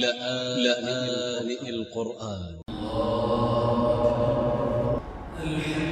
لآن القرآن. الحمد